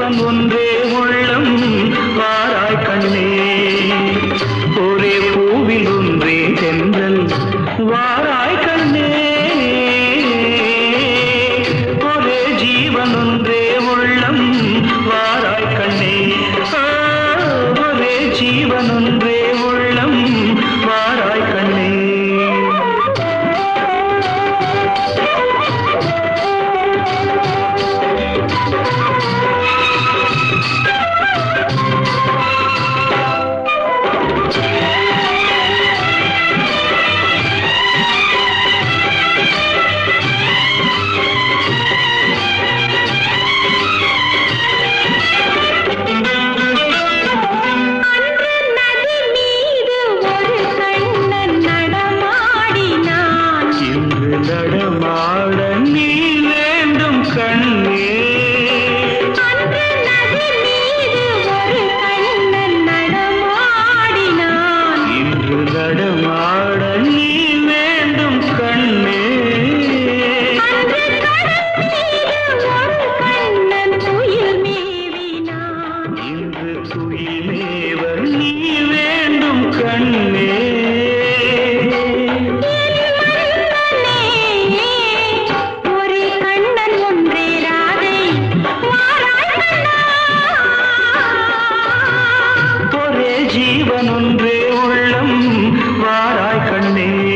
இன்பம் ஒன்றே உள்ளம் பாராய் கண்ணே. ஒரே பூவில் ஒன்றே சென்றல் வாராய்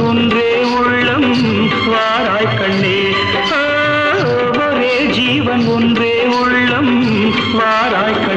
ஒன்றே உள்ளம் வாராய் கண்ணே. ஒரே ஜீவன் ஒன்றே உள்ளம் வாராய் கண்ணே